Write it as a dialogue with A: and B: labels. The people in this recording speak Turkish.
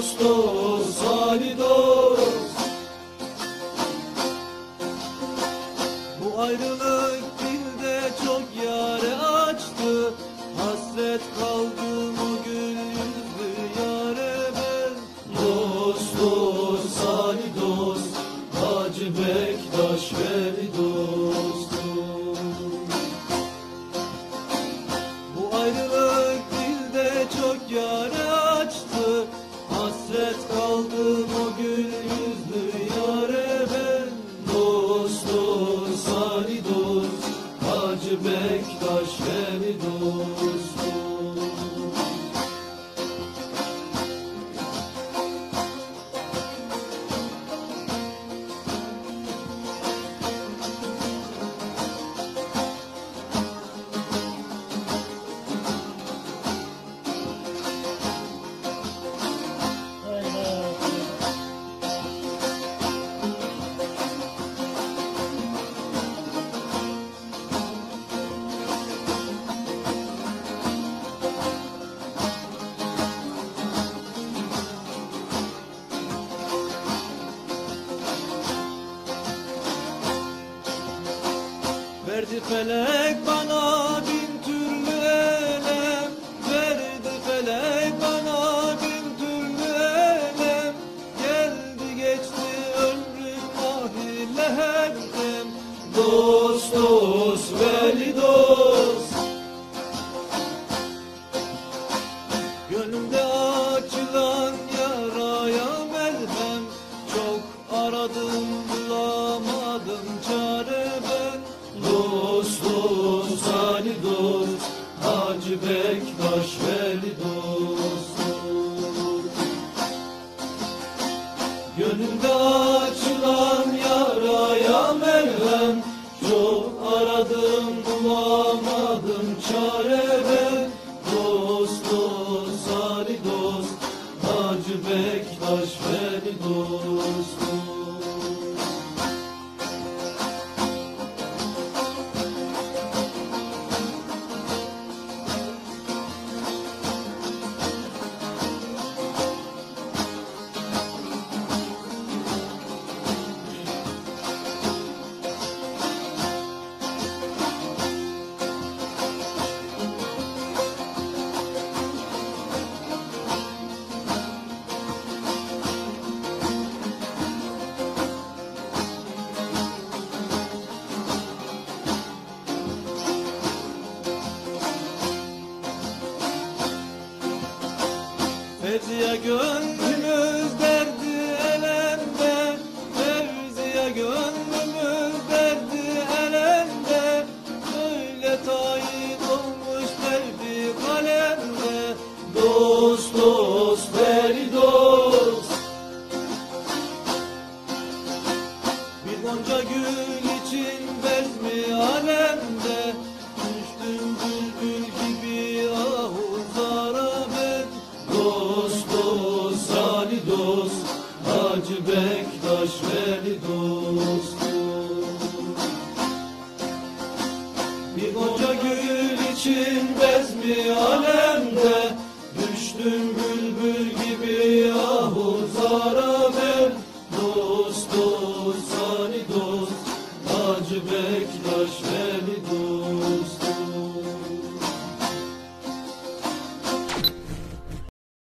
A: Dostuz, Ali dost. Bu ayrılık dilde çok yare açtı. Hasret kaldım o gün yüzlü yare ben. Dostuz, Ali Bektaş Veli Bektaş Verdi felek bana bin türlü elem. Verdi felek bana bin türlü elem. Geldi geçti ömrüm ahile Dost dost Bektaş Veli dostum. Gönlümde açılan yaraya merhem Çok aradım bulamadım Fevziye gönlümüz derdi elemde Fevziye gönlümüz derdi elemde Öyle tayin olmuş derdi kalemde Dost dost Hacı Bektaş Veli dostum Bir koca gül için bezmi alemde Düştüm bülbül gibi yahu zara ben Dost dost sani dost Hacı Bektaş Veli